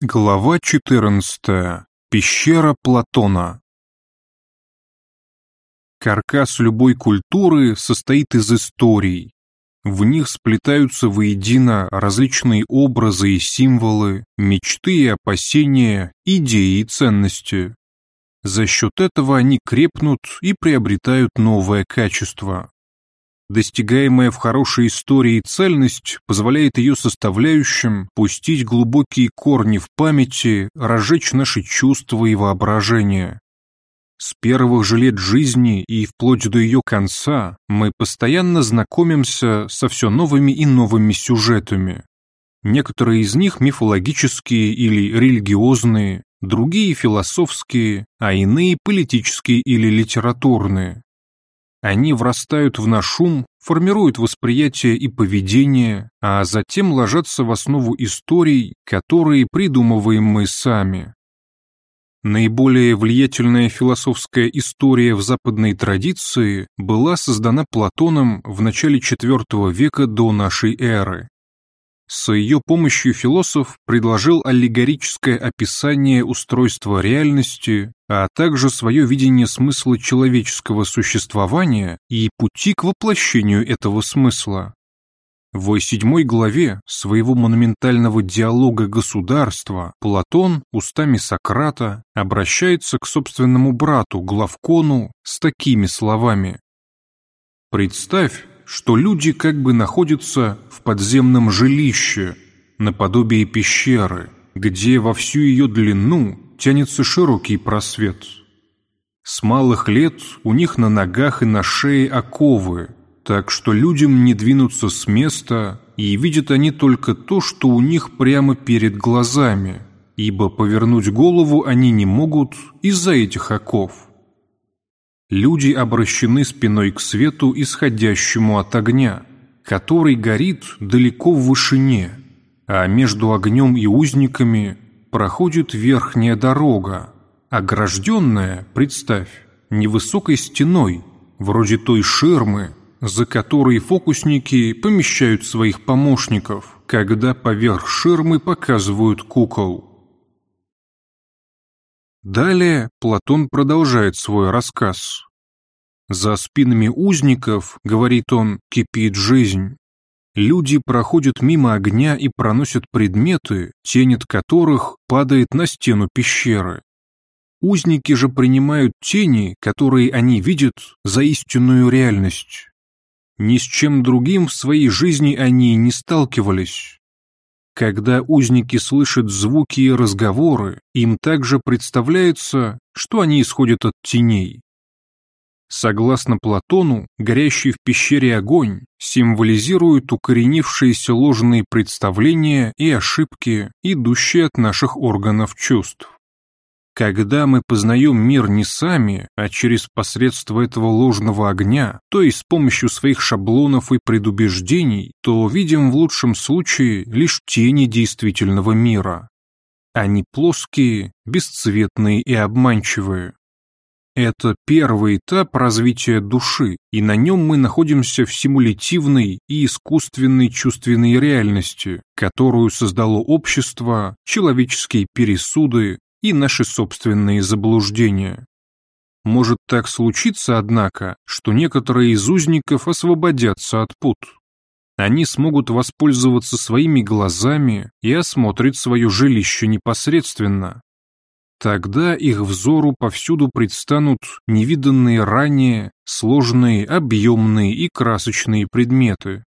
Глава 14. Пещера Платона. Каркас любой культуры состоит из историй. В них сплетаются воедино различные образы и символы, мечты и опасения, идеи и ценности. За счет этого они крепнут и приобретают новое качество. Достигаемая в хорошей истории цельность позволяет ее составляющим пустить глубокие корни в памяти, разжечь наши чувства и воображение. С первых же лет жизни и вплоть до ее конца мы постоянно знакомимся со все новыми и новыми сюжетами. Некоторые из них мифологические или религиозные, другие философские, а иные политические или литературные. Они врастают в наш ум, формируют восприятие и поведение, а затем ложатся в основу историй, которые придумываем мы сами. Наиболее влиятельная философская история в западной традиции была создана Платоном в начале IV века до нашей эры. С ее помощью философ предложил аллегорическое описание устройства реальности, а также свое видение смысла человеческого существования и пути к воплощению этого смысла. В седьмой главе своего монументального диалога государства Платон устами Сократа обращается к собственному брату Главкону с такими словами. «Представь, что люди как бы находятся в подземном жилище, наподобие пещеры, где во всю ее длину тянется широкий просвет. С малых лет у них на ногах и на шее оковы, так что людям не двинуться с места, и видят они только то, что у них прямо перед глазами, ибо повернуть голову они не могут из-за этих оков. Люди обращены спиной к свету, исходящему от огня, который горит далеко в вышине, а между огнем и узниками проходит верхняя дорога, огражденная, представь, невысокой стеной, вроде той ширмы, за которой фокусники помещают своих помощников, когда поверх ширмы показывают кукол. Далее Платон продолжает свой рассказ. «За спинами узников, — говорит он, — кипит жизнь. Люди проходят мимо огня и проносят предметы, тень от которых падает на стену пещеры. Узники же принимают тени, которые они видят, за истинную реальность. Ни с чем другим в своей жизни они не сталкивались. Когда узники слышат звуки и разговоры, им также представляется, что они исходят от теней. Согласно Платону, горящий в пещере огонь символизирует укоренившиеся ложные представления и ошибки, идущие от наших органов чувств. Когда мы познаем мир не сами, а через посредство этого ложного огня, то есть с помощью своих шаблонов и предубеждений, то видим в лучшем случае лишь тени действительного мира. Они плоские, бесцветные и обманчивые. Это первый этап развития души, и на нем мы находимся в симулятивной и искусственной чувственной реальности, которую создало общество, человеческие пересуды, и наши собственные заблуждения. Может так случиться, однако, что некоторые из узников освободятся от пут. Они смогут воспользоваться своими глазами и осмотрят свое жилище непосредственно. Тогда их взору повсюду предстанут невиданные ранее сложные, объемные и красочные предметы.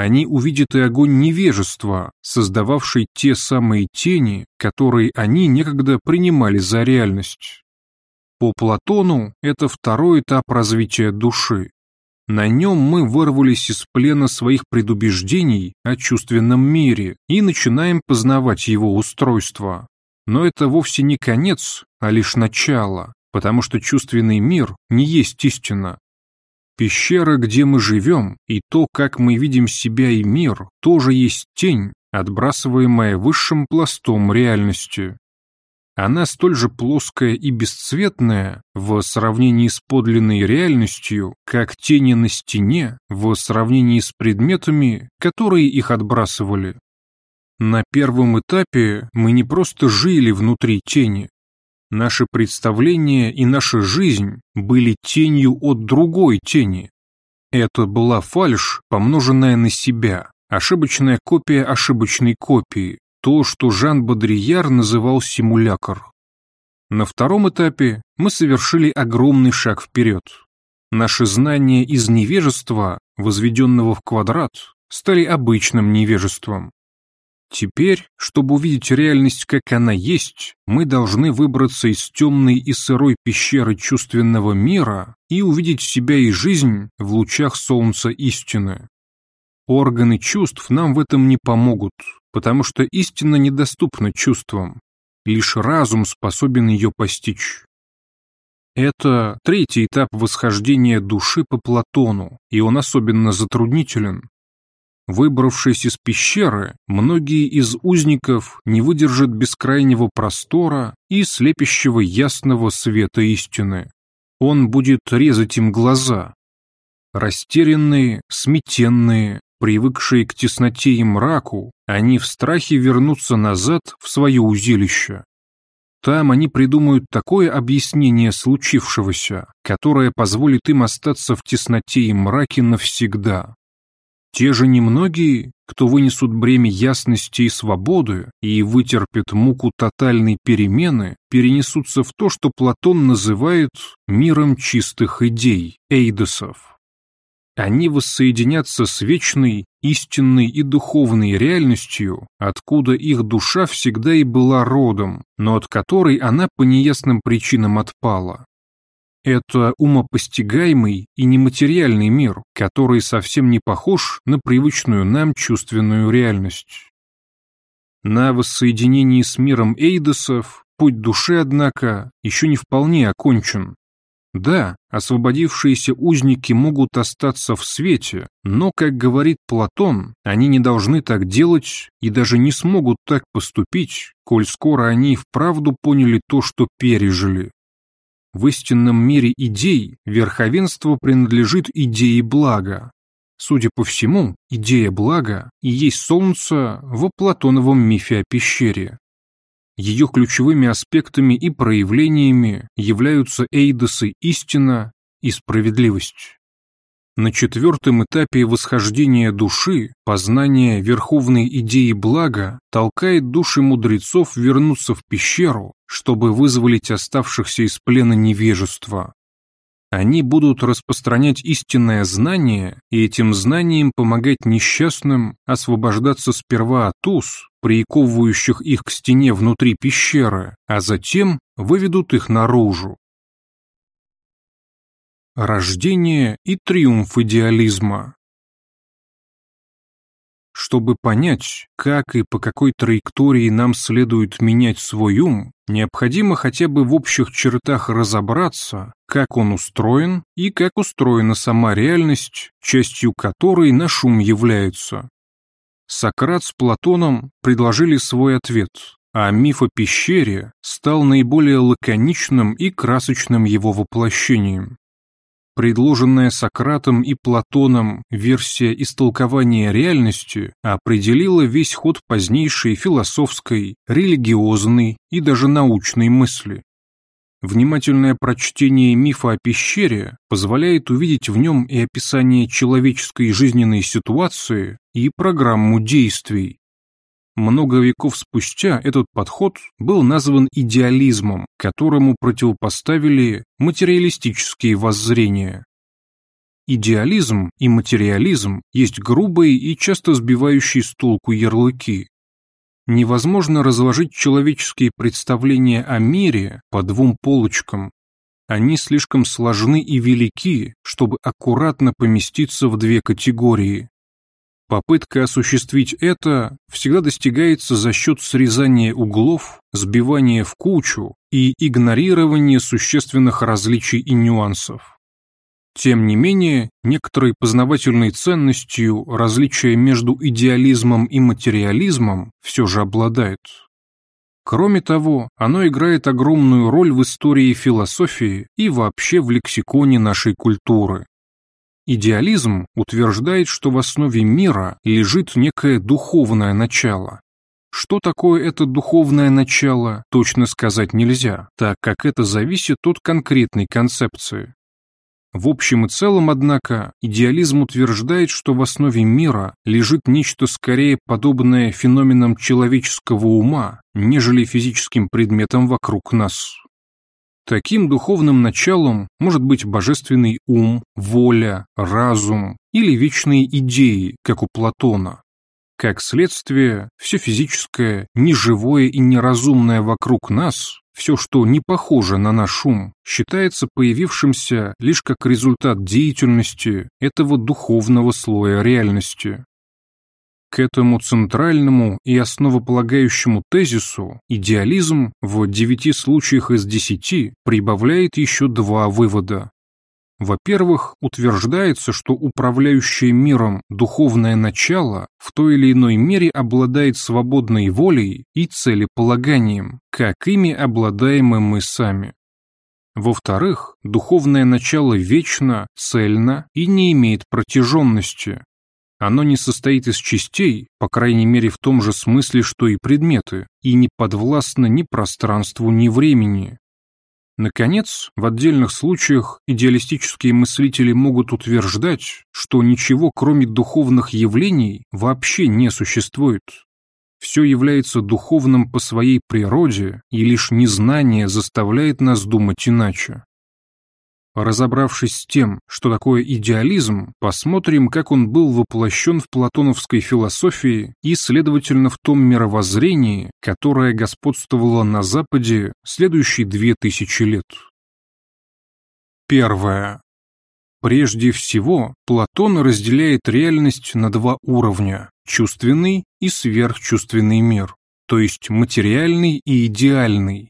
Они увидят и огонь невежества, создававший те самые тени, которые они некогда принимали за реальность. По Платону это второй этап развития души. На нем мы вырвались из плена своих предубеждений о чувственном мире и начинаем познавать его устройство. Но это вовсе не конец, а лишь начало, потому что чувственный мир не есть истина, Пещера, где мы живем, и то, как мы видим себя и мир, тоже есть тень, отбрасываемая высшим пластом реальности. Она столь же плоская и бесцветная в сравнении с подлинной реальностью, как тени на стене в сравнении с предметами, которые их отбрасывали. На первом этапе мы не просто жили внутри тени. Наши представления и наша жизнь были тенью от другой тени. Это была фальшь, помноженная на себя, ошибочная копия ошибочной копии, то, что Жан Бодрияр называл симулякр. На втором этапе мы совершили огромный шаг вперед. Наши знания из невежества, возведенного в квадрат, стали обычным невежеством. Теперь, чтобы увидеть реальность, как она есть, мы должны выбраться из темной и сырой пещеры чувственного мира и увидеть себя и жизнь в лучах солнца истины. Органы чувств нам в этом не помогут, потому что истина недоступна чувствам. Лишь разум способен ее постичь. Это третий этап восхождения души по Платону, и он особенно затруднителен. Выбравшись из пещеры, многие из узников не выдержат бескрайнего простора и слепящего ясного света истины. Он будет резать им глаза. Растерянные, сметенные, привыкшие к тесноте и мраку, они в страхе вернутся назад в свое узилище. Там они придумают такое объяснение случившегося, которое позволит им остаться в тесноте и мраке навсегда. Те же немногие, кто вынесут бремя ясности и свободы и вытерпят муку тотальной перемены, перенесутся в то, что Платон называет миром чистых идей, эйдосов. Они воссоединятся с вечной, истинной и духовной реальностью, откуда их душа всегда и была родом, но от которой она по неясным причинам отпала. Это умопостигаемый и нематериальный мир, который совсем не похож на привычную нам чувственную реальность. На воссоединении с миром Эйдосов путь души, однако, еще не вполне окончен. Да, освободившиеся узники могут остаться в свете, но, как говорит Платон, они не должны так делать и даже не смогут так поступить, коль скоро они вправду поняли то, что пережили. В истинном мире идей верховенство принадлежит идее блага. Судя по всему, идея блага и есть солнце в платоновом мифе о пещере. Ее ключевыми аспектами и проявлениями являются эйдосы истина и справедливость. На четвертом этапе восхождения души познание верховной идеи блага толкает души мудрецов вернуться в пещеру, чтобы вызволить оставшихся из плена невежества. Они будут распространять истинное знание и этим знанием помогать несчастным освобождаться сперва от уз, приковывающих их к стене внутри пещеры, а затем выведут их наружу. Рождение и триумф идеализма Чтобы понять, как и по какой траектории нам следует менять свой ум, необходимо хотя бы в общих чертах разобраться, как он устроен и как устроена сама реальность, частью которой наш ум является. Сократ с Платоном предложили свой ответ, а миф о пещере стал наиболее лаконичным и красочным его воплощением. Предложенная Сократом и Платоном версия истолкования реальности определила весь ход позднейшей философской, религиозной и даже научной мысли. Внимательное прочтение мифа о пещере позволяет увидеть в нем и описание человеческой жизненной ситуации, и программу действий, много веков спустя этот подход был назван идеализмом, которому противопоставили материалистические воззрения. Идеализм и материализм есть грубые и часто сбивающие с толку ярлыки. Невозможно разложить человеческие представления о мире по двум полочкам. Они слишком сложны и велики, чтобы аккуратно поместиться в две категории. Попытка осуществить это всегда достигается за счет срезания углов, сбивания в кучу и игнорирования существенных различий и нюансов. Тем не менее, некоторой познавательной ценностью различия между идеализмом и материализмом все же обладает. Кроме того, оно играет огромную роль в истории философии и вообще в лексиконе нашей культуры. Идеализм утверждает, что в основе мира лежит некое духовное начало. Что такое это духовное начало, точно сказать нельзя, так как это зависит от конкретной концепции. В общем и целом, однако, идеализм утверждает, что в основе мира лежит нечто скорее подобное феноменам человеческого ума, нежели физическим предметам вокруг нас. Таким духовным началом может быть божественный ум, воля, разум или вечные идеи, как у Платона. Как следствие, все физическое, неживое и неразумное вокруг нас, все, что не похоже на наш ум, считается появившимся лишь как результат деятельности этого духовного слоя реальности. К этому центральному и основополагающему тезису идеализм в девяти случаях из десяти прибавляет еще два вывода. Во-первых, утверждается, что управляющее миром духовное начало в той или иной мере обладает свободной волей и целеполаганием, как ими обладаем мы сами. Во-вторых, духовное начало вечно, цельно и не имеет протяженности. Оно не состоит из частей, по крайней мере в том же смысле, что и предметы, и не подвластно ни пространству, ни времени, Наконец, в отдельных случаях идеалистические мыслители могут утверждать, что ничего кроме духовных явлений вообще не существует. Все является духовным по своей природе, и лишь незнание заставляет нас думать иначе. Разобравшись с тем, что такое идеализм, посмотрим, как он был воплощен в платоновской философии и, следовательно, в том мировоззрении, которое господствовало на Западе следующие две тысячи лет. Первое. Прежде всего, Платон разделяет реальность на два уровня – чувственный и сверхчувственный мир, то есть материальный и идеальный,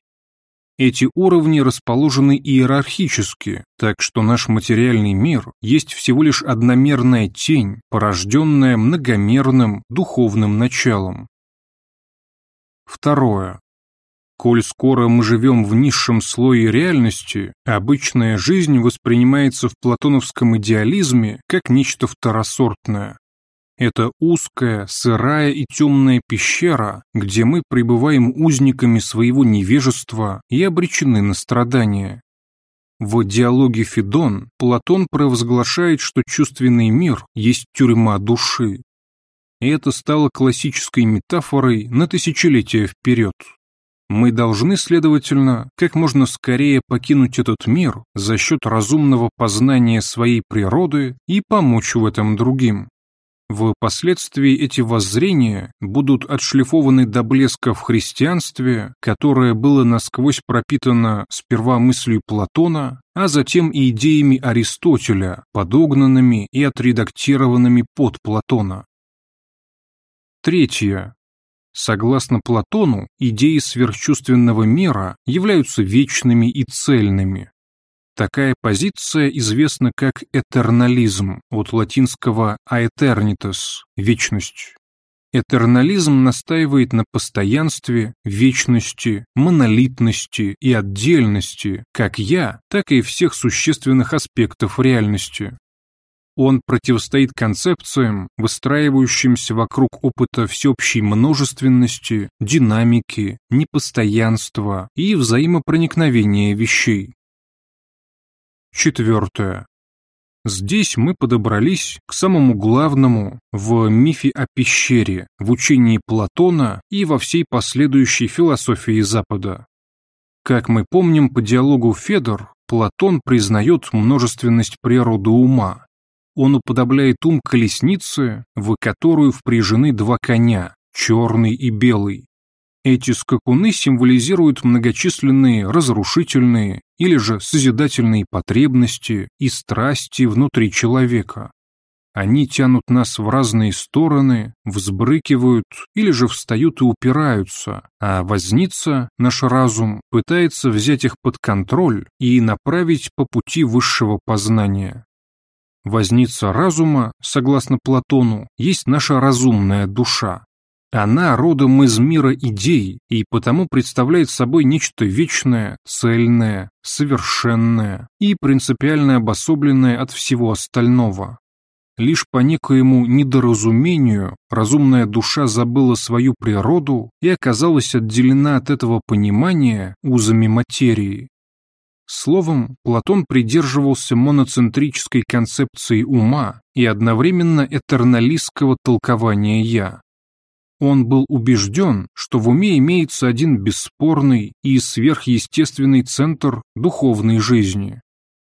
эти уровни расположены иерархически, так что наш материальный мир есть всего лишь одномерная тень, порожденная многомерным духовным началом. Второе. Коль скоро мы живем в низшем слое реальности, обычная жизнь воспринимается в платоновском идеализме как нечто второсортное, это узкая, сырая и темная пещера, где мы пребываем узниками своего невежества и обречены на страдания. В диалоге Федон Платон провозглашает, что чувственный мир есть тюрьма души. И это стало классической метафорой на тысячелетия вперед. Мы должны, следовательно, как можно скорее покинуть этот мир за счет разумного познания своей природы и помочь в этом другим. Впоследствии эти воззрения будут отшлифованы до блеска в христианстве, которое было насквозь пропитано сперва мыслью Платона, а затем и идеями Аристотеля, подогнанными и отредактированными под Платона. Третье. Согласно Платону, идеи сверхчувственного мира являются вечными и цельными, Такая позиция известна как этернализм, от латинского aeternitas – вечность. Этернализм настаивает на постоянстве, вечности, монолитности и отдельности как «я», так и всех существенных аспектов реальности. Он противостоит концепциям, выстраивающимся вокруг опыта всеобщей множественности, динамики, непостоянства и взаимопроникновения вещей. Четвертое. Здесь мы подобрались к самому главному в мифе о пещере, в учении Платона и во всей последующей философии Запада. Как мы помним по диалогу Федор, Платон признает множественность природы ума. Он уподобляет ум колеснице, в которую впряжены два коня, черный и белый. Эти скакуны символизируют многочисленные разрушительные или же созидательные потребности и страсти внутри человека. Они тянут нас в разные стороны, взбрыкивают или же встают и упираются, а возница, наш разум, пытается взять их под контроль и направить по пути высшего познания. Возница разума, согласно Платону, есть наша разумная душа, она родом из мира идей и потому представляет собой нечто вечное, цельное, совершенное и принципиально обособленное от всего остального. Лишь по некоему недоразумению разумная душа забыла свою природу и оказалась отделена от этого понимания узами материи. Словом, Платон придерживался моноцентрической концепции ума и одновременно этерналистского толкования «я». Он был убежден, что в уме имеется один бесспорный и сверхъестественный центр духовной жизни.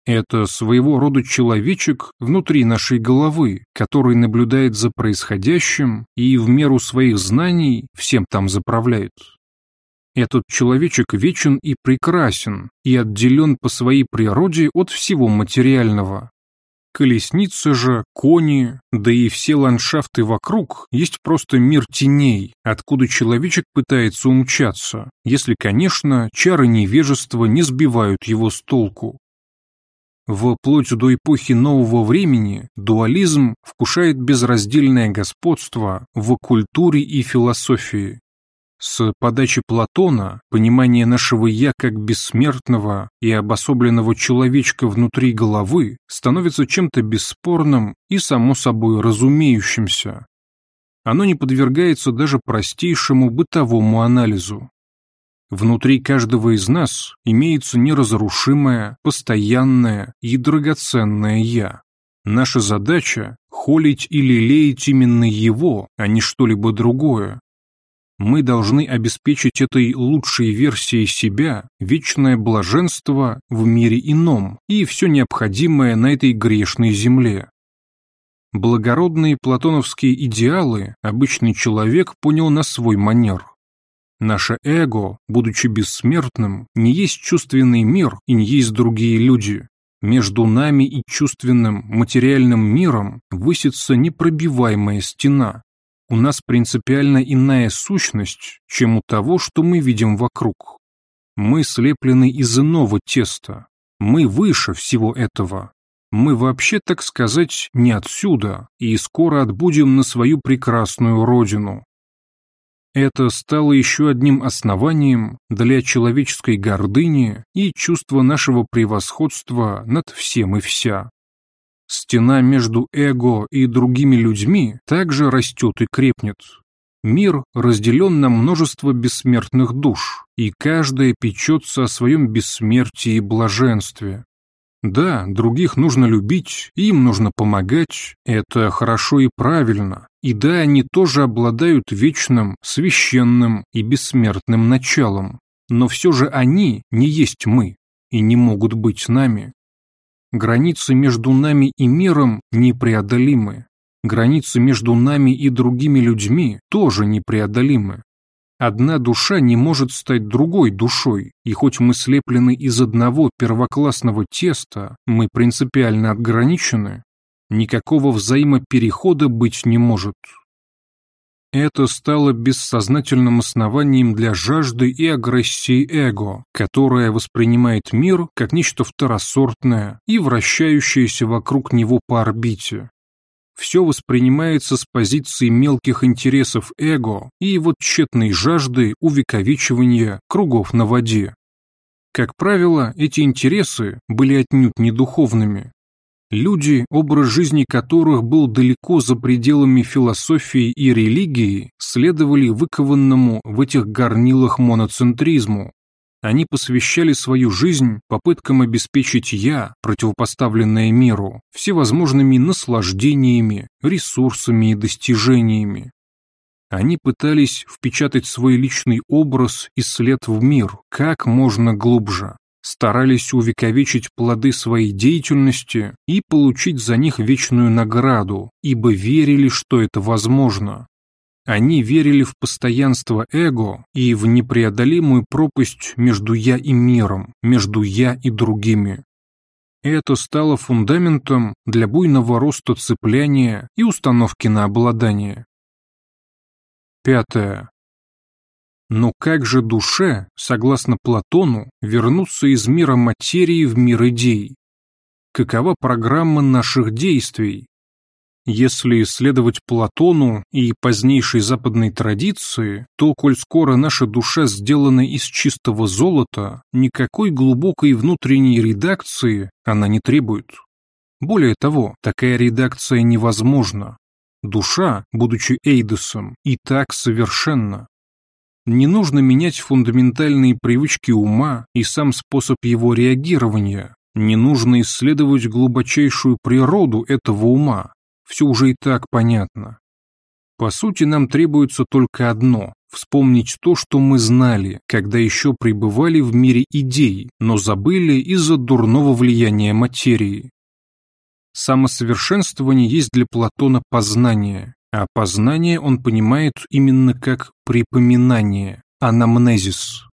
Это своего рода человечек внутри нашей головы, который наблюдает за происходящим и в меру своих знаний всем там заправляет. Этот человечек вечен и прекрасен, и отделен по своей природе от всего материального. Колесница же, кони, да и все ландшафты вокруг есть просто мир теней, откуда человечек пытается умчаться, если, конечно, чары невежества не сбивают его с толку. Вплоть до эпохи нового времени дуализм вкушает безраздельное господство в культуре и философии. С подачи Платона понимание нашего «я» как бессмертного и обособленного человечка внутри головы становится чем-то бесспорным и само собой разумеющимся. Оно не подвергается даже простейшему бытовому анализу. Внутри каждого из нас имеется неразрушимое, постоянное и драгоценное «я». Наша задача – холить или лелеять именно его, а не что-либо другое, мы должны обеспечить этой лучшей версией себя вечное блаженство в мире ином и все необходимое на этой грешной земле. Благородные платоновские идеалы обычный человек понял на свой манер. Наше эго, будучи бессмертным, не есть чувственный мир и не есть другие люди. Между нами и чувственным, материальным миром высится непробиваемая стена, у нас принципиально иная сущность, чем у того, что мы видим вокруг. Мы слеплены из иного теста. Мы выше всего этого. Мы вообще, так сказать, не отсюда, и скоро отбудем на свою прекрасную родину. Это стало еще одним основанием для человеческой гордыни и чувства нашего превосходства над всем и вся. Стена между эго и другими людьми также растет и крепнет. Мир разделен на множество бессмертных душ, и каждая печется о своем бессмертии и блаженстве. Да, других нужно любить, им нужно помогать, это хорошо и правильно. И да, они тоже обладают вечным, священным и бессмертным началом. Но все же они не есть мы и не могут быть нами. Границы между нами и миром непреодолимы. Границы между нами и другими людьми тоже непреодолимы. Одна душа не может стать другой душой, и хоть мы слеплены из одного первоклассного теста, мы принципиально отграничены, никакого взаимоперехода быть не может. Это стало бессознательным основанием для жажды и агрессии эго, которое воспринимает мир как нечто второсортное и вращающееся вокруг него по орбите. Все воспринимается с позиции мелких интересов эго и его тщетной жажды увековечивания кругов на воде. Как правило, эти интересы были отнюдь не духовными, Люди, образ жизни которых был далеко за пределами философии и религии, следовали выкованному в этих горнилах моноцентризму. Они посвящали свою жизнь попыткам обеспечить «я», противопоставленное миру, всевозможными наслаждениями, ресурсами и достижениями. Они пытались впечатать свой личный образ и след в мир как можно глубже старались увековечить плоды своей деятельности и получить за них вечную награду, ибо верили, что это возможно. Они верили в постоянство эго и в непреодолимую пропасть между «я» и миром, между «я» и другими. Это стало фундаментом для буйного роста цепляния и установки на обладание. Пятое. Но как же душе, согласно Платону, вернуться из мира материи в мир идей? Какова программа наших действий? Если исследовать Платону и позднейшей западной традиции, то, коль скоро наша душа сделана из чистого золота, никакой глубокой внутренней редакции она не требует. Более того, такая редакция невозможна. Душа, будучи Эйдосом, и так совершенна. Не нужно менять фундаментальные привычки ума и сам способ его реагирования. Не нужно исследовать глубочайшую природу этого ума. Все уже и так понятно. По сути, нам требуется только одно – вспомнить то, что мы знали, когда еще пребывали в мире идей, но забыли из-за дурного влияния материи. Самосовершенствование есть для Платона познание, а познание он понимает именно как припоминание, анамнезис.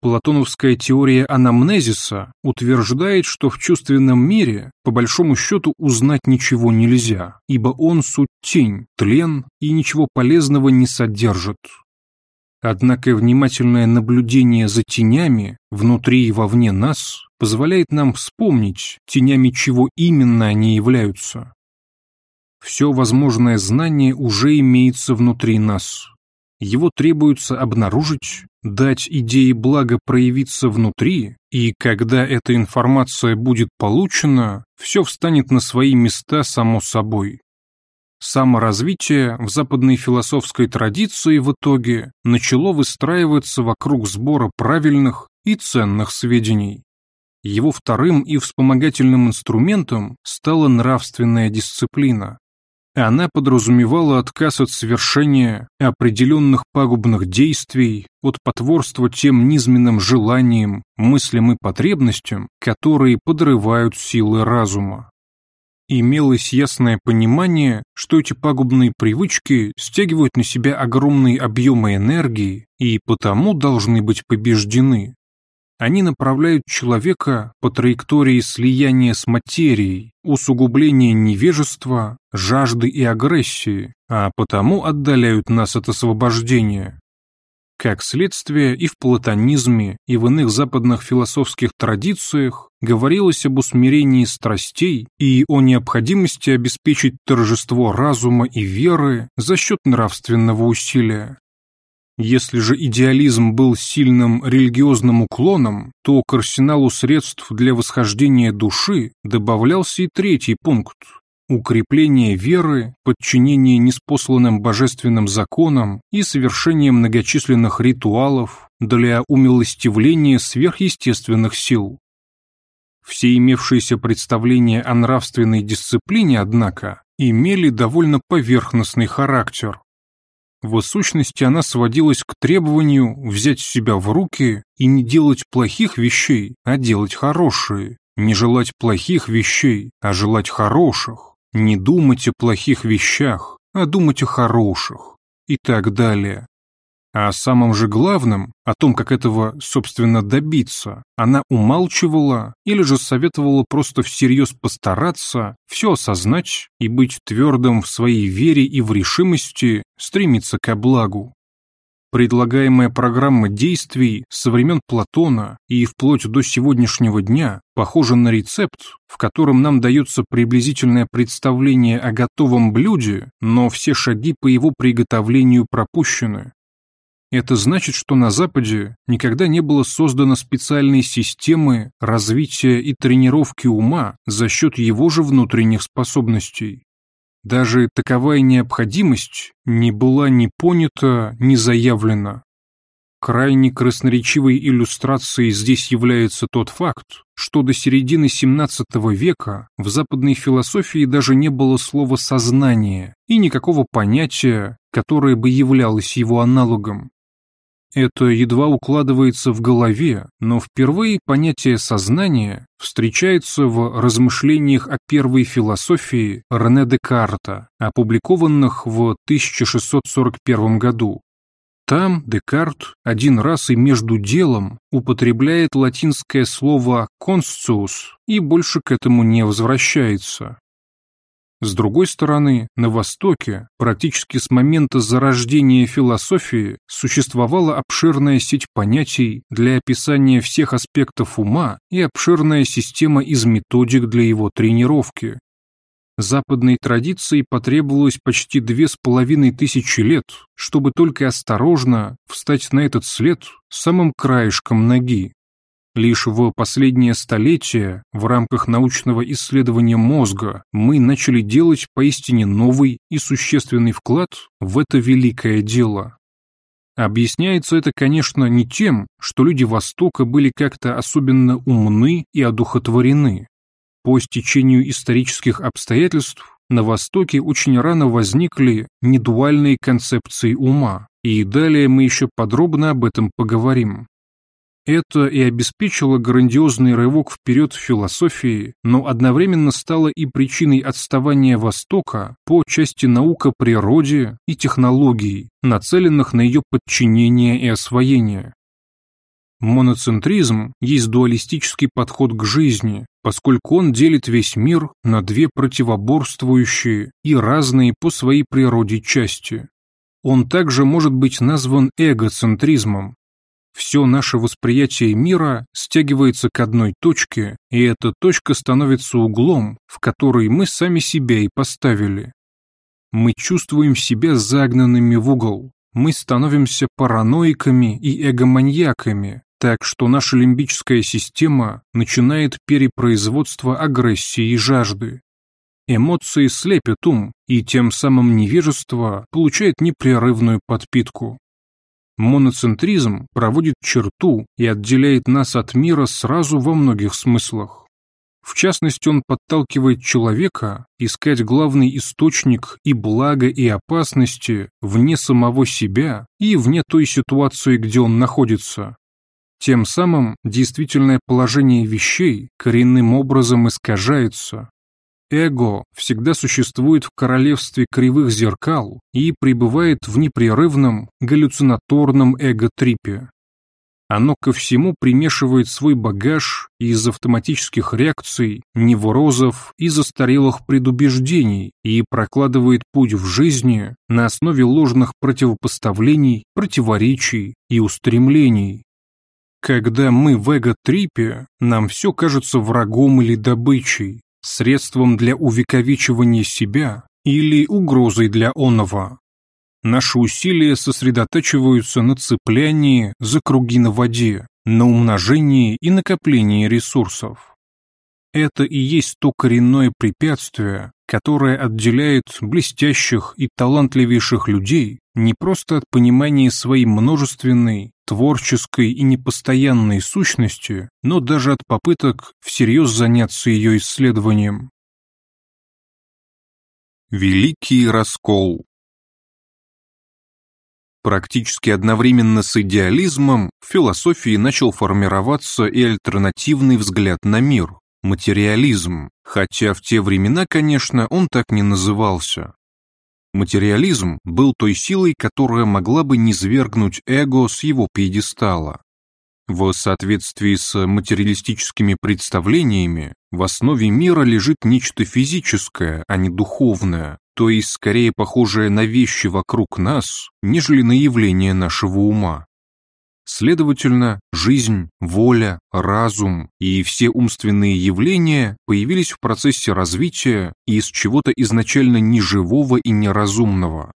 Платоновская теория анамнезиса утверждает, что в чувственном мире, по большому счету, узнать ничего нельзя, ибо он суть тень, тлен и ничего полезного не содержит. Однако внимательное наблюдение за тенями, внутри и вовне нас, позволяет нам вспомнить, тенями чего именно они являются. Все возможное знание уже имеется внутри нас. Его требуется обнаружить, дать идее блага проявиться внутри, и когда эта информация будет получена, все встанет на свои места само собой. Саморазвитие в западной философской традиции в итоге начало выстраиваться вокруг сбора правильных и ценных сведений. Его вторым и вспомогательным инструментом стала нравственная дисциплина. Она подразумевала отказ от совершения определенных пагубных действий, от потворства тем низменным желаниям, мыслям и потребностям, которые подрывают силы разума. Имелось ясное понимание, что эти пагубные привычки стягивают на себя огромные объемы энергии и потому должны быть побеждены. Они направляют человека по траектории слияния с материей, усугубления невежества, жажды и агрессии, а потому отдаляют нас от освобождения. Как следствие, и в платонизме, и в иных западных философских традициях говорилось об усмирении страстей и о необходимости обеспечить торжество разума и веры за счет нравственного усилия. Если же идеализм был сильным религиозным уклоном, то к арсеналу средств для восхождения души добавлялся и третий пункт – укрепление веры, подчинение неспосланным божественным законам и совершение многочисленных ритуалов для умилостивления сверхъестественных сил. Все имевшиеся представления о нравственной дисциплине, однако, имели довольно поверхностный характер, в сущности, она сводилась к требованию взять себя в руки и не делать плохих вещей, а делать хорошие, не желать плохих вещей, а желать хороших, не думать о плохих вещах, а думать о хороших. И так далее. А о самом же главном, о том, как этого, собственно, добиться, она умалчивала или же советовала просто всерьез постараться, все осознать и быть твердым в своей вере и в решимости стремиться ко благу. Предлагаемая программа действий со времен Платона и вплоть до сегодняшнего дня похожа на рецепт, в котором нам дается приблизительное представление о готовом блюде, но все шаги по его приготовлению пропущены. Это значит, что на Западе никогда не было создано специальной системы развития и тренировки ума за счет его же внутренних способностей. Даже таковая необходимость не была ни понята, ни заявлена. Крайне красноречивой иллюстрацией здесь является тот факт, что до середины XVII века в западной философии даже не было слова «сознание» и никакого понятия, которое бы являлось его аналогом. Это едва укладывается в голове, но впервые понятие сознания встречается в размышлениях о первой философии Рене Декарта, опубликованных в 1641 году. Там Декарт один раз и между делом употребляет латинское слово «conscius» и больше к этому не возвращается. С другой стороны, на Востоке, практически с момента зарождения философии, существовала обширная сеть понятий для описания всех аспектов ума и обширная система из методик для его тренировки. Западной традиции потребовалось почти две с половиной тысячи лет, чтобы только осторожно встать на этот след самым краешком ноги. Лишь в последнее столетие в рамках научного исследования мозга мы начали делать поистине новый и существенный вклад в это великое дело. Объясняется это, конечно, не тем, что люди Востока были как-то особенно умны и одухотворены. По стечению исторических обстоятельств на Востоке очень рано возникли недуальные концепции ума, и далее мы еще подробно об этом поговорим. Это и обеспечило грандиозный рывок вперед в философии, но одновременно стало и причиной отставания Востока по части наук о природе и технологий, нацеленных на ее подчинение и освоение. Моноцентризм есть дуалистический подход к жизни, поскольку он делит весь мир на две противоборствующие и разные по своей природе части. Он также может быть назван эгоцентризмом. Все наше восприятие мира стягивается к одной точке, и эта точка становится углом, в который мы сами себя и поставили. Мы чувствуем себя загнанными в угол, мы становимся параноиками и эгоманьяками, так что наша лимбическая система начинает перепроизводство агрессии и жажды. Эмоции слепят ум, и тем самым невежество получает непрерывную подпитку. Моноцентризм проводит черту и отделяет нас от мира сразу во многих смыслах. В частности, он подталкивает человека искать главный источник и блага и опасности вне самого себя и вне той ситуации, где он находится, тем самым действительное положение вещей коренным образом искажается. Эго всегда существует в королевстве кривых зеркал и пребывает в непрерывном галлюцинаторном эго-трипе. Оно ко всему примешивает свой багаж из автоматических реакций, неврозов и застарелых предубеждений и прокладывает путь в жизни на основе ложных противопоставлений, противоречий и устремлений. Когда мы в эго-трипе, нам все кажется врагом или добычей, средством для увековечивания себя или угрозой для оного. Наши усилия сосредотачиваются на цеплянии за круги на воде, на умножении и накоплении ресурсов. Это и есть то коренное препятствие, которое отделяет блестящих и талантливейших людей не просто от понимания своей множественной, творческой и непостоянной сущности, но даже от попыток всерьез заняться ее исследованием. Великий раскол Практически одновременно с идеализмом в философии начал формироваться и альтернативный взгляд на мир – материализм, хотя в те времена, конечно, он так не назывался. Материализм был той силой, которая могла бы низвергнуть эго с его пьедестала. В соответствии с материалистическими представлениями, в основе мира лежит нечто физическое, а не духовное, то есть скорее похожее на вещи вокруг нас, нежели на явление нашего ума. Следовательно, жизнь, воля, разум и все умственные явления появились в процессе развития из чего-то изначально неживого и неразумного.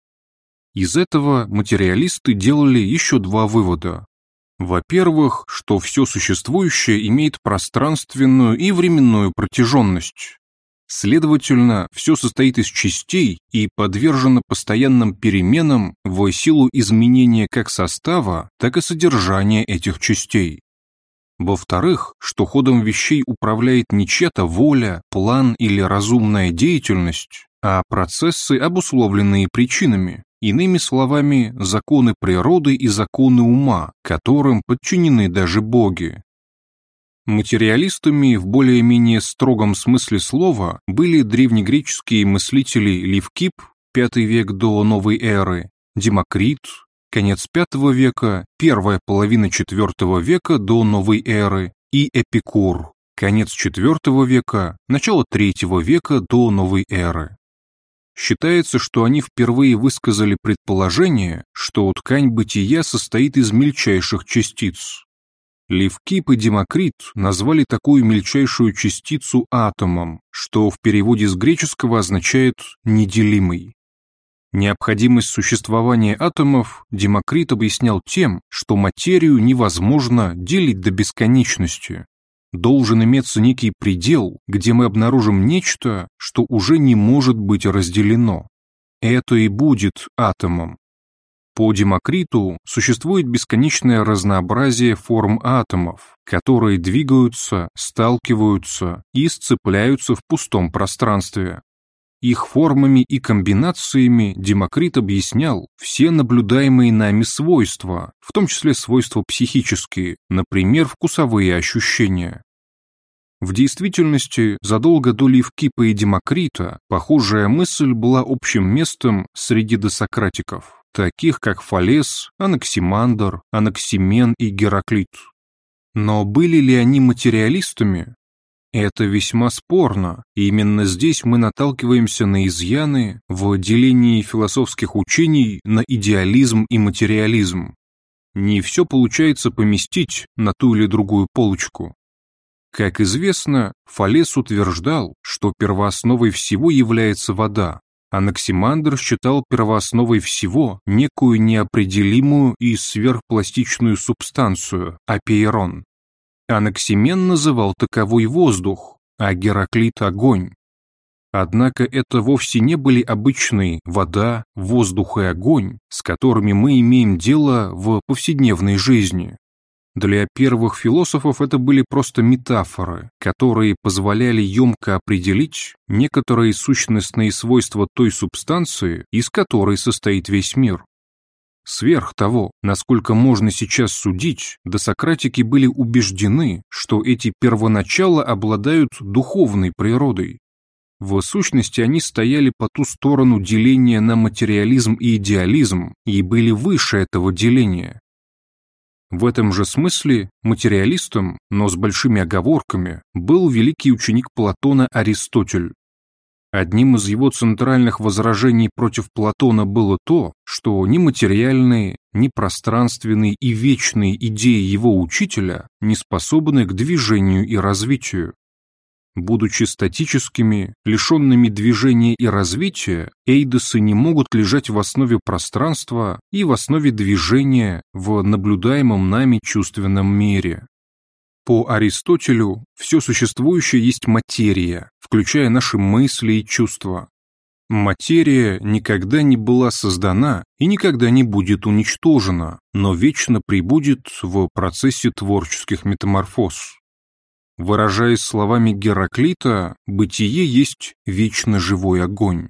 Из этого материалисты делали еще два вывода. Во-первых, что все существующее имеет пространственную и временную протяженность, Следовательно, все состоит из частей и подвержено постоянным переменам в силу изменения как состава, так и содержания этих частей. Во-вторых, что ходом вещей управляет не чья-то воля, план или разумная деятельность, а процессы, обусловленные причинами, иными словами, законы природы и законы ума, которым подчинены даже боги. Материалистами в более-менее строгом смысле слова были древнегреческие мыслители Ливкип, V век до новой эры, Демокрит, конец V века, первая половина IV века до новой эры и Эпикур, конец IV века, начало III века до новой эры. Считается, что они впервые высказали предположение, что ткань бытия состоит из мельчайших частиц. Левкип и Демокрит назвали такую мельчайшую частицу атомом, что в переводе с греческого означает «неделимый». Необходимость существования атомов Демокрит объяснял тем, что материю невозможно делить до бесконечности. Должен иметься некий предел, где мы обнаружим нечто, что уже не может быть разделено. Это и будет атомом. По Демокриту существует бесконечное разнообразие форм атомов, которые двигаются, сталкиваются и сцепляются в пустом пространстве. Их формами и комбинациями Демокрит объяснял все наблюдаемые нами свойства, в том числе свойства психические, например, вкусовые ощущения. В действительности, задолго до Левкипа и Демокрита, похожая мысль была общим местом среди досократиков, таких как Фалес, Анаксимандр, Анаксимен и Гераклит. Но были ли они материалистами? Это весьма спорно, и именно здесь мы наталкиваемся на изъяны в делении философских учений на идеализм и материализм. Не все получается поместить на ту или другую полочку. Как известно, Фалес утверждал, что первоосновой всего является вода, а Наксимандр считал первоосновой всего некую неопределимую и сверхпластичную субстанцию, апейрон. Анаксимен называл таковой воздух, а Гераклит – огонь. Однако это вовсе не были обычные вода, воздух и огонь, с которыми мы имеем дело в повседневной жизни. Для первых философов это были просто метафоры, которые позволяли емко определить некоторые сущностные свойства той субстанции, из которой состоит весь мир. Сверх того, насколько можно сейчас судить, досократики были убеждены, что эти первоначала обладают духовной природой. В сущности, они стояли по ту сторону деления на материализм и идеализм и были выше этого деления. В этом же смысле материалистом, но с большими оговорками, был великий ученик Платона Аристотель, Одним из его центральных возражений против Платона было то, что ни материальные, ни пространственные и вечные идеи его учителя не способны к движению и развитию. Будучи статическими, лишенными движения и развития, эйдосы не могут лежать в основе пространства и в основе движения в наблюдаемом нами чувственном мире. По Аристотелю все существующее есть материя, включая наши мысли и чувства. Материя никогда не была создана и никогда не будет уничтожена, но вечно прибудет в процессе творческих метаморфоз. Выражаясь словами Гераклита, бытие есть вечно живой огонь.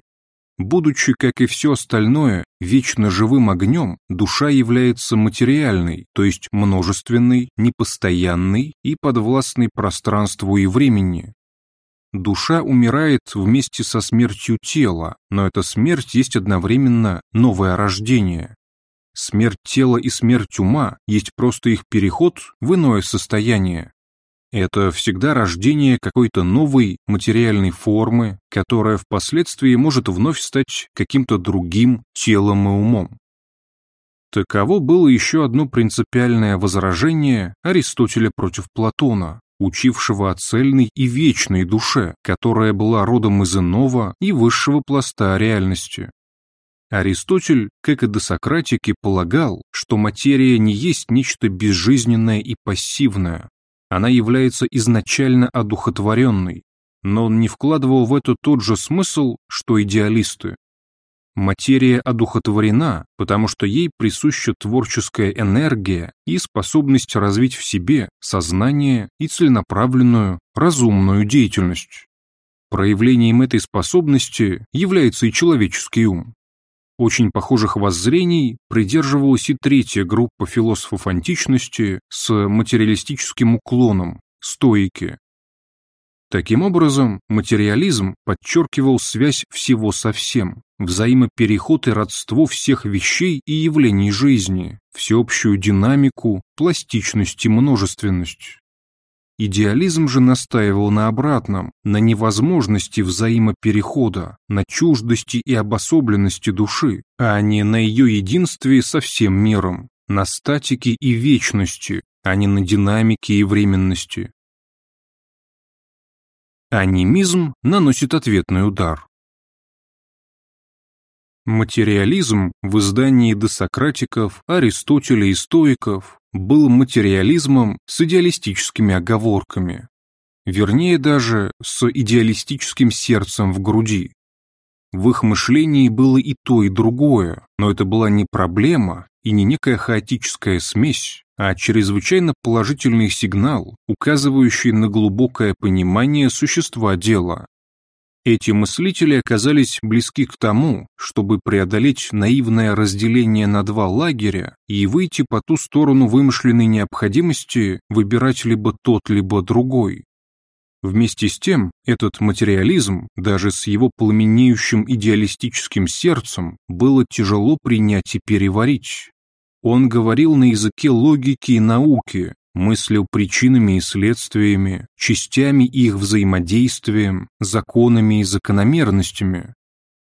Будучи, как и все остальное, вечно живым огнем, душа является материальной, то есть множественной, непостоянной и подвластной пространству и времени. Душа умирает вместе со смертью тела, но эта смерть есть одновременно новое рождение. Смерть тела и смерть ума есть просто их переход в иное состояние. Это всегда рождение какой-то новой материальной формы, которая впоследствии может вновь стать каким-то другим телом и умом. Таково было еще одно принципиальное возражение Аристотеля против Платона, учившего о цельной и вечной душе, которая была родом из иного и высшего пласта реальности. Аристотель, как и досократики, полагал, что материя не есть нечто безжизненное и пассивное, она является изначально одухотворенной, но он не вкладывал в это тот же смысл, что идеалисты. Материя одухотворена, потому что ей присуща творческая энергия и способность развить в себе сознание и целенаправленную, разумную деятельность. Проявлением этой способности является и человеческий ум. Очень похожих воззрений придерживалась и третья группа философов античности с материалистическим уклоном – стоики. Таким образом, материализм подчеркивал связь всего со всем, взаимопереход и родство всех вещей и явлений жизни, всеобщую динамику, пластичность и множественность. Идеализм же настаивал на обратном, на невозможности взаимоперехода, на чуждости и обособленности души, а не на ее единстве со всем миром, на статике и вечности, а не на динамике и временности. Анимизм наносит ответный удар. Материализм в издании досократиков, Аристотеля и стоиков был материализмом с идеалистическими оговорками. Вернее даже с идеалистическим сердцем в груди. В их мышлении было и то, и другое, но это была не проблема и не некая хаотическая смесь, а чрезвычайно положительный сигнал, указывающий на глубокое понимание существа дела. Эти мыслители оказались близки к тому, чтобы преодолеть наивное разделение на два лагеря и выйти по ту сторону вымышленной необходимости выбирать либо тот, либо другой. Вместе с тем, этот материализм, даже с его пламенеющим идеалистическим сердцем, было тяжело принять и переварить. Он говорил на языке логики и науки, мыслил причинами и следствиями, частями их взаимодействием, законами и закономерностями.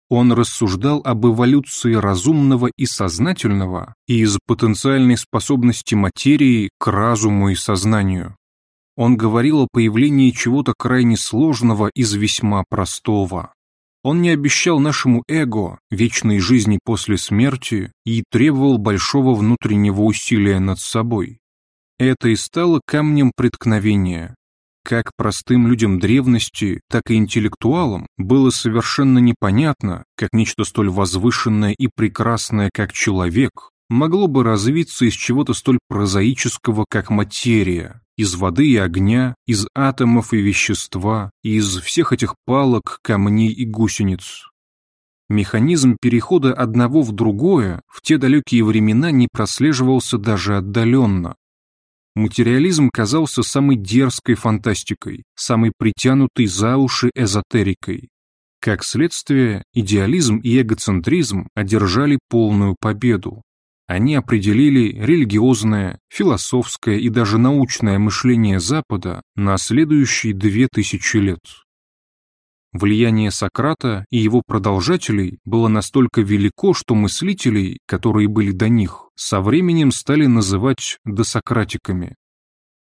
Он рассуждал об эволюции разумного и сознательного и из потенциальной способности материи к разуму и сознанию. Он говорил о появлении чего-то крайне сложного из весьма простого. Он не обещал нашему эго вечной жизни после смерти и требовал большого внутреннего усилия над собой. Это и стало камнем преткновения. Как простым людям древности, так и интеллектуалам было совершенно непонятно, как нечто столь возвышенное и прекрасное, как человек, могло бы развиться из чего-то столь прозаического, как материя, из воды и огня, из атомов и вещества, из всех этих палок, камней и гусениц. Механизм перехода одного в другое в те далекие времена не прослеживался даже отдаленно. Материализм казался самой дерзкой фантастикой, самой притянутой за уши эзотерикой. Как следствие, идеализм и эгоцентризм одержали полную победу. Они определили религиозное, философское и даже научное мышление Запада на следующие две тысячи лет. Влияние Сократа и его продолжателей было настолько велико, что мыслителей, которые были до них, со временем стали называть досократиками.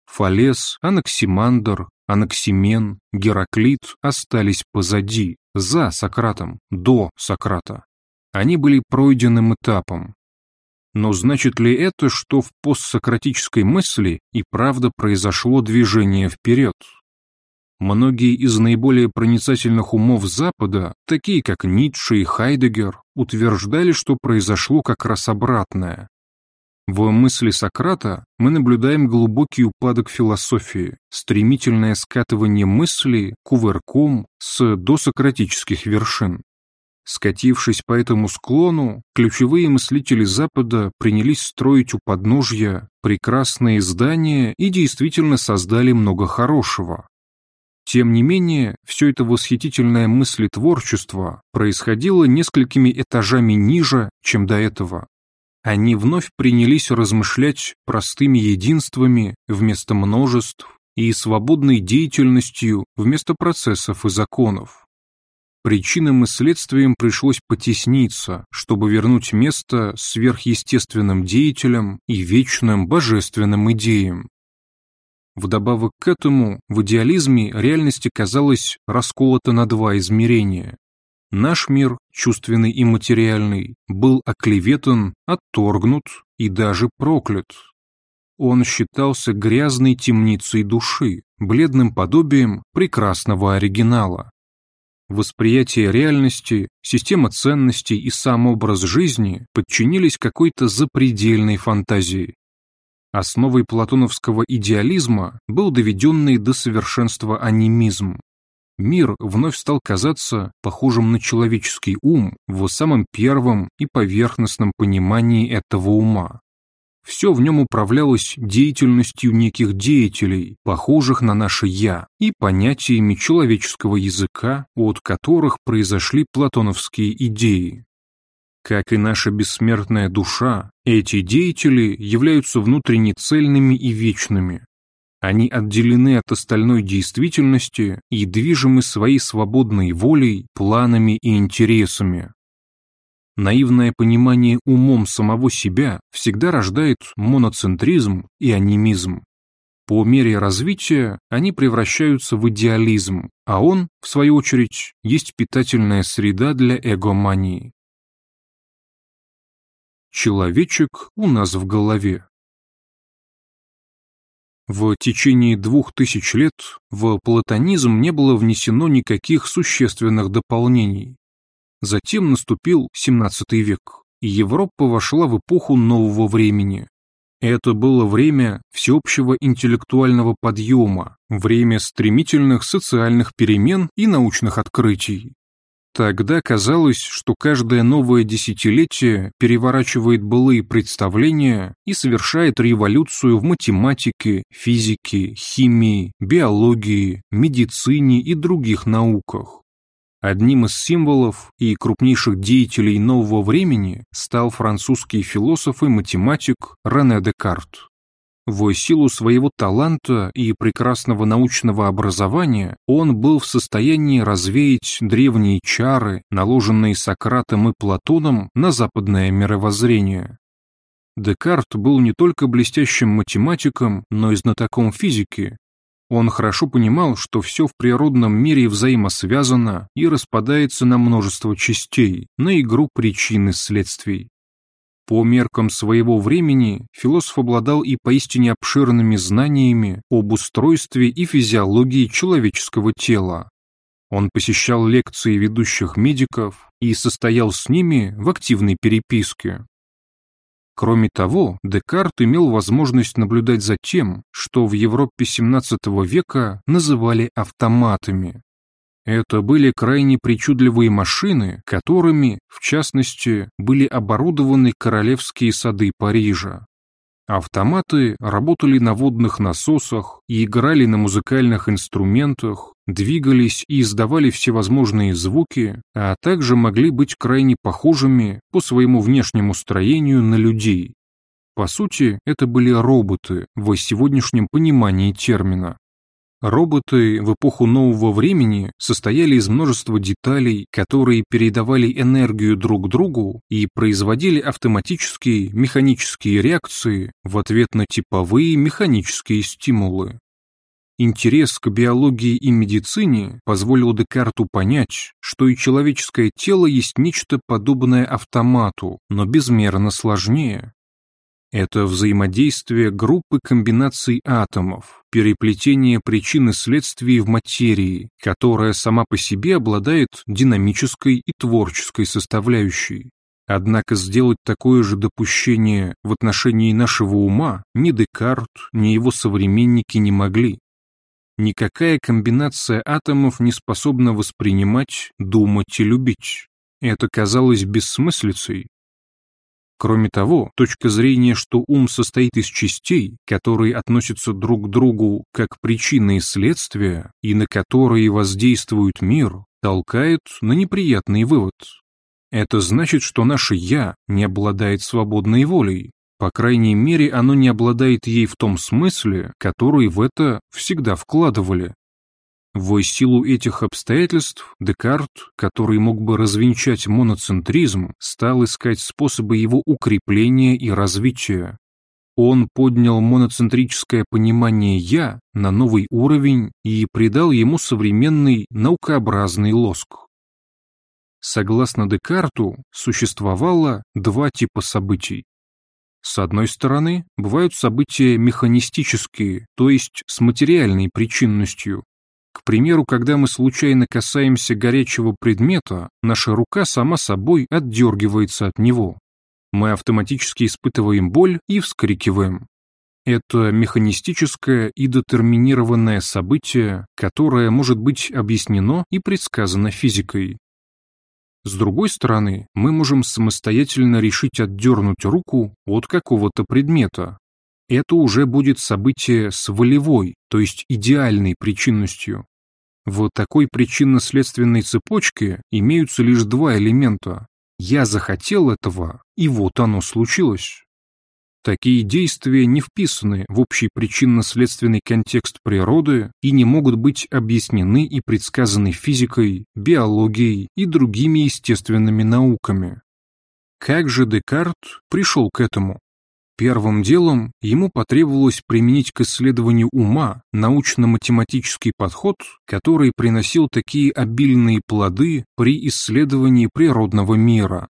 Фалес, Анаксимандр, Анаксимен, Гераклит остались позади, за Сократом, до Сократа. Они были пройденным этапом. Но значит ли это, что в постсократической мысли и правда произошло движение вперед? Многие из наиболее проницательных умов Запада, такие как Ницше и Хайдегер, утверждали, что произошло как раз обратное. В мысли Сократа мы наблюдаем глубокий упадок философии, стремительное скатывание мысли кувырком с досократических вершин. Скатившись по этому склону, ключевые мыслители Запада принялись строить у подножья прекрасные здания и действительно создали много хорошего. Тем не менее, все это восхитительное мыслетворчество происходило несколькими этажами ниже, чем до этого. Они вновь принялись размышлять простыми единствами вместо множеств и свободной деятельностью вместо процессов и законов. Причинам и следствиям пришлось потесниться, чтобы вернуть место сверхъестественным деятелям и вечным божественным идеям. Вдобавок к этому, в идеализме реальности казалось расколота на два измерения. Наш мир, чувственный и материальный, был оклеветан, отторгнут и даже проклят. Он считался грязной темницей души, бледным подобием прекрасного оригинала. Восприятие реальности, система ценностей и сам образ жизни подчинились какой-то запредельной фантазии. Основой платоновского идеализма был доведенный до совершенства анимизм. Мир вновь стал казаться похожим на человеческий ум в самом первом и поверхностном понимании этого ума. Все в нем управлялось деятельностью неких деятелей, похожих на наше «я», и понятиями человеческого языка, от которых произошли платоновские идеи. Как и наша бессмертная душа, эти деятели являются внутренне цельными и вечными. Они отделены от остальной действительности и движимы своей свободной волей, планами и интересами. Наивное понимание умом самого себя всегда рождает моноцентризм и анимизм. По мере развития они превращаются в идеализм, а он, в свою очередь, есть питательная среда для эгомании. Человечек у нас в голове. В течение двух тысяч лет в платонизм не было внесено никаких существенных дополнений. Затем наступил XVII век, и Европа вошла в эпоху нового времени. Это было время всеобщего интеллектуального подъема, время стремительных социальных перемен и научных открытий. Тогда казалось, что каждое новое десятилетие переворачивает былые представления и совершает революцию в математике, физике, химии, биологии, медицине и других науках. Одним из символов и крупнейших деятелей нового времени стал французский философ и математик Рене Декарт. В силу своего таланта и прекрасного научного образования он был в состоянии развеять древние чары, наложенные Сократом и Платоном на западное мировоззрение. Декарт был не только блестящим математиком, но и знатоком физики. Он хорошо понимал, что все в природном мире взаимосвязано и распадается на множество частей, на игру причин и следствий. По меркам своего времени философ обладал и поистине обширными знаниями об устройстве и физиологии человеческого тела. Он посещал лекции ведущих медиков и состоял с ними в активной переписке. Кроме того, Декарт имел возможность наблюдать за тем, что в Европе XVII века называли автоматами. Это были крайне причудливые машины, которыми, в частности, были оборудованы королевские сады Парижа. Автоматы работали на водных насосах и играли на музыкальных инструментах, двигались и издавали всевозможные звуки, а также могли быть крайне похожими по своему внешнему строению на людей. По сути, это были роботы в сегодняшнем понимании термина. Роботы в эпоху нового времени состояли из множества деталей, которые передавали энергию друг другу и производили автоматические механические реакции в ответ на типовые механические стимулы. Интерес к биологии и медицине позволил Декарту понять, что и человеческое тело есть нечто подобное автомату, но безмерно сложнее. Это взаимодействие группы комбинаций атомов, переплетение причин и следствий в материи, которая сама по себе обладает динамической и творческой составляющей. Однако сделать такое же допущение в отношении нашего ума ни Декарт, ни его современники не могли. Никакая комбинация атомов не способна воспринимать, думать и любить. Это казалось бессмыслицей, Кроме того, точка зрения, что ум состоит из частей, которые относятся друг к другу как причины и следствия, и на которые воздействует мир, толкает на неприятный вывод. Это значит, что наше «я» не обладает свободной волей, по крайней мере, оно не обладает ей в том смысле, который в это всегда вкладывали. В силу этих обстоятельств Декарт, который мог бы развенчать моноцентризм, стал искать способы его укрепления и развития. Он поднял моноцентрическое понимание «я» на новый уровень и придал ему современный наукообразный лоск. Согласно Декарту, существовало два типа событий. С одной стороны, бывают события механистические, то есть с материальной причинностью, к примеру, когда мы случайно касаемся горячего предмета, наша рука сама собой отдергивается от него. Мы автоматически испытываем боль и вскрикиваем. Это механистическое и детерминированное событие, которое может быть объяснено и предсказано физикой. С другой стороны, мы можем самостоятельно решить отдернуть руку от какого-то предмета, это уже будет событие с волевой, то есть идеальной причинностью. В такой причинно-следственной цепочке имеются лишь два элемента. Я захотел этого, и вот оно случилось. Такие действия не вписаны в общий причинно-следственный контекст природы и не могут быть объяснены и предсказаны физикой, биологией и другими естественными науками. Как же Декарт пришел к этому? Первым делом ему потребовалось применить к исследованию ума научно-математический подход, который приносил такие обильные плоды при исследовании природного мира.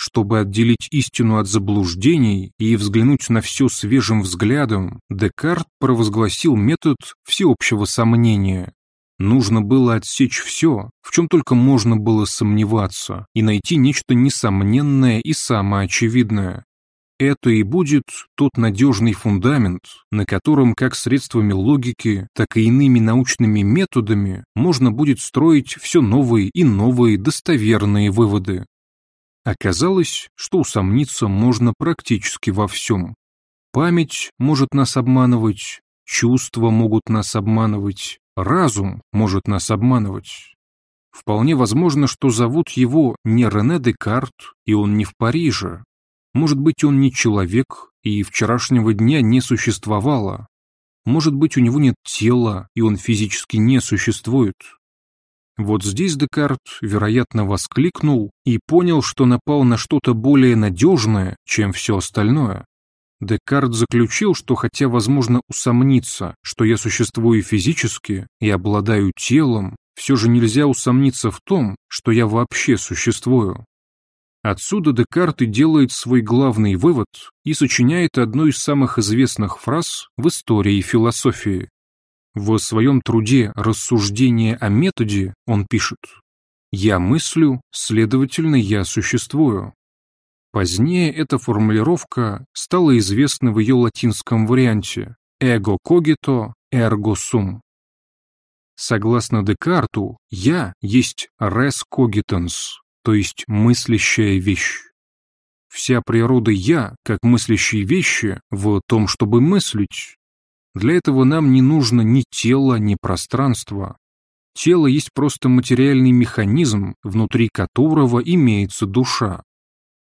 чтобы отделить истину от заблуждений и взглянуть на все свежим взглядом, Декарт провозгласил метод всеобщего сомнения. Нужно было отсечь все, в чем только можно было сомневаться, и найти нечто несомненное и самоочевидное. Это и будет тот надежный фундамент, на котором как средствами логики, так и иными научными методами можно будет строить все новые и новые достоверные выводы. Оказалось, что усомниться можно практически во всем. Память может нас обманывать, чувства могут нас обманывать, разум может нас обманывать. Вполне возможно, что зовут его не Рене Декарт, и он не в Париже, может быть, он не человек, и вчерашнего дня не существовало. Может быть, у него нет тела, и он физически не существует. Вот здесь Декарт, вероятно, воскликнул и понял, что напал на что-то более надежное, чем все остальное. Декарт заключил, что хотя возможно усомниться, что я существую физически и обладаю телом, все же нельзя усомниться в том, что я вообще существую. Отсюда Декарт и делает свой главный вывод и сочиняет одну из самых известных фраз в истории философии. В своем труде «Рассуждение о методе» он пишет «Я мыслю, следовательно, я существую». Позднее эта формулировка стала известна в ее латинском варианте «ego cogito, ergo sum». Согласно Декарту, «я» есть res cogitans, то есть мыслящая вещь. Вся природа «я», как мыслящие вещи, в том, чтобы мыслить. Для этого нам не нужно ни тело, ни пространство. Тело есть просто материальный механизм, внутри которого имеется душа.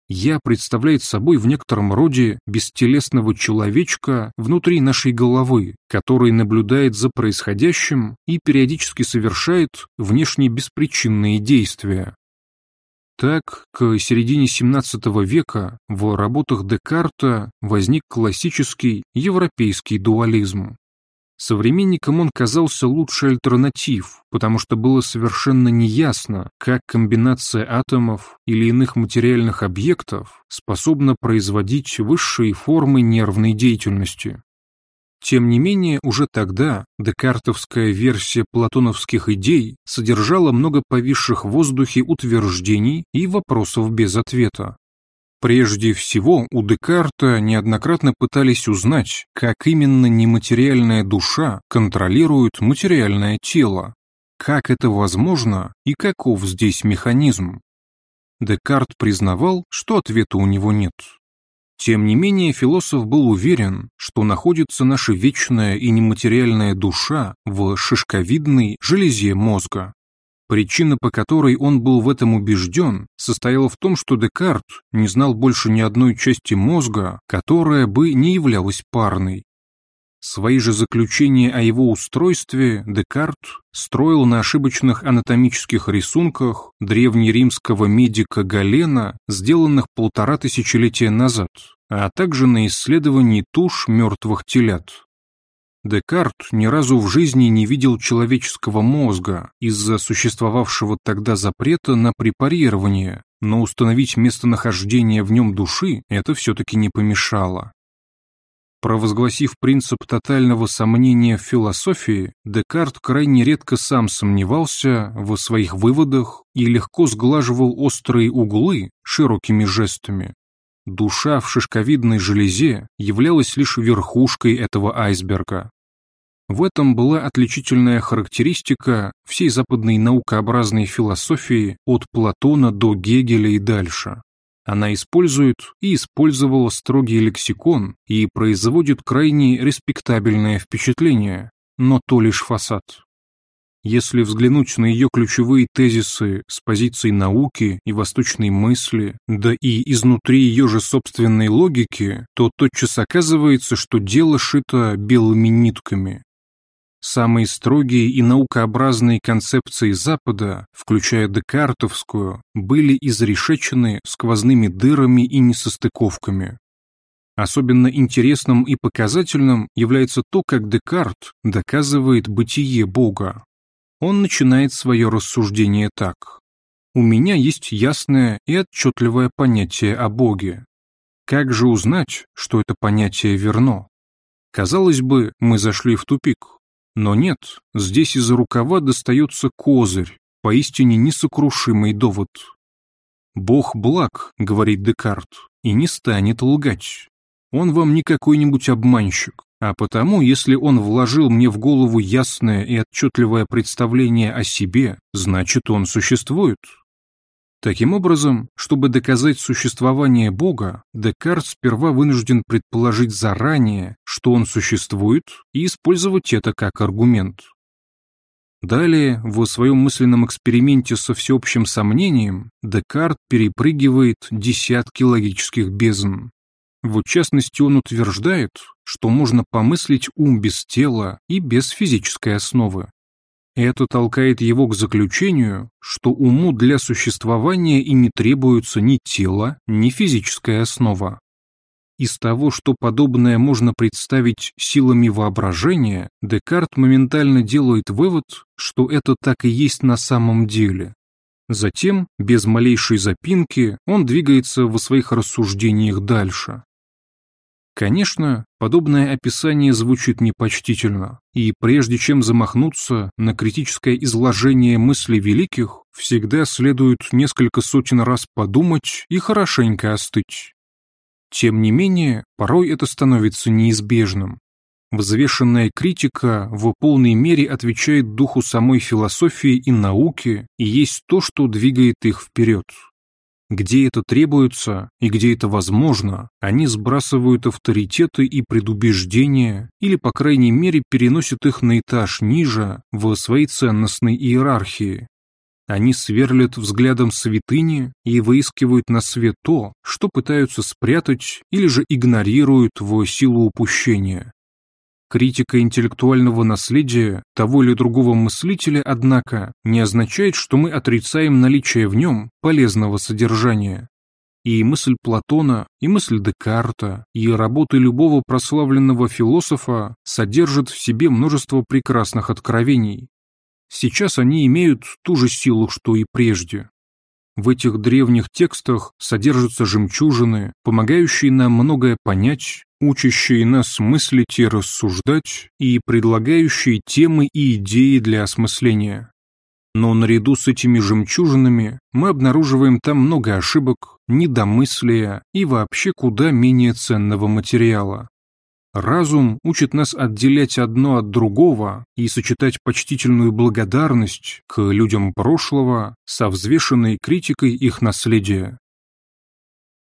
«Я» представляет собой в некотором роде бестелесного человечка внутри нашей головы, который наблюдает за происходящим и периодически совершает внешне беспричинные действия. Так, к середине XVII века в работах Декарта возник классический европейский дуализм. Современникам он казался лучшей альтернатив, потому что было совершенно неясно, как комбинация атомов или иных материальных объектов способна производить высшие формы нервной деятельности. Тем не менее, уже тогда декартовская версия платоновских идей содержала много повисших в воздухе утверждений и вопросов без ответа. Прежде всего, у Декарта неоднократно пытались узнать, как именно нематериальная душа контролирует материальное тело, как это возможно и каков здесь механизм. Декарт признавал, что ответа у него нет. Тем не менее, философ был уверен, что находится наша вечная и нематериальная душа в шишковидной железе мозга. Причина, по которой он был в этом убежден, состояла в том, что Декарт не знал больше ни одной части мозга, которая бы не являлась парной. Свои же заключения о его устройстве Декарт строил на ошибочных анатомических рисунках древнеримского медика Галена, сделанных полтора тысячелетия назад, а также на исследовании туш мертвых телят. Декарт ни разу в жизни не видел человеческого мозга из-за существовавшего тогда запрета на препарирование, но установить местонахождение в нем души это все-таки не помешало. Провозгласив принцип тотального сомнения в философии, Декарт крайне редко сам сомневался в своих выводах и легко сглаживал острые углы широкими жестами. Душа в шишковидной железе являлась лишь верхушкой этого айсберга. В этом была отличительная характеристика всей западной наукообразной философии от Платона до Гегеля и дальше. Она использует и использовала строгий лексикон и производит крайне респектабельное впечатление, но то лишь фасад. Если взглянуть на ее ключевые тезисы с позиции науки и восточной мысли, да и изнутри ее же собственной логики, то тотчас оказывается, что дело шито белыми нитками, Самые строгие и наукообразные концепции Запада, включая декартовскую, были изрешечены сквозными дырами и несостыковками. Особенно интересным и показательным является то, как Декарт доказывает бытие Бога. Он начинает свое рассуждение так. у меня есть ясное и отчетливое понятие о Боге. Как же узнать, что это понятие верно? Казалось бы, мы зашли в тупик. Но нет, здесь из-за рукава достается козырь, поистине несокрушимый довод. «Бог благ», — говорит Декарт, — «и не станет лгать. Он вам не какой-нибудь обманщик, а потому, если он вложил мне в голову ясное и отчетливое представление о себе, значит, он существует». Таким образом, чтобы доказать существование Бога, Декарт сперва вынужден предположить заранее, что он существует, и использовать это как аргумент. Далее, в своем мысленном эксперименте со всеобщим сомнением, Декарт перепрыгивает десятки логических бездн. В частности, он утверждает, что можно помыслить ум без тела и без физической основы. Это толкает его к заключению, что уму для существования и не требуется ни тело, ни физическая основа. Из того, что подобное можно представить силами воображения, Декарт моментально делает вывод, что это так и есть на самом деле. Затем, без малейшей запинки, он двигается в своих рассуждениях дальше. Конечно, подобное описание звучит непочтительно, и прежде чем замахнуться на критическое изложение мыслей великих, всегда следует несколько сотен раз подумать и хорошенько остыть. Тем не менее, порой это становится неизбежным. Взвешенная критика в полной мере отвечает духу самой философии и науки и есть то, что двигает их вперед. Где это требуется и где это возможно, они сбрасывают авторитеты и предубеждения или, по крайней мере, переносят их на этаж ниже в своей ценностной иерархии. Они сверлят взглядом святыни и выискивают на свет то, что пытаются спрятать или же игнорируют в силу упущения. Критика интеллектуального наследия того или другого мыслителя, однако, не означает, что мы отрицаем наличие в нем полезного содержания. И мысль Платона, и мысль Декарта, и работы любого прославленного философа содержат в себе множество прекрасных откровений. Сейчас они имеют ту же силу, что и прежде. В этих древних текстах содержатся жемчужины, помогающие нам многое понять, учащие нас мыслить и рассуждать, и предлагающие темы и идеи для осмысления. Но наряду с этими жемчужинами мы обнаруживаем там много ошибок, недомыслия и вообще куда менее ценного материала. Разум учит нас отделять одно от другого и сочетать почтительную благодарность к людям прошлого со взвешенной критикой их наследия.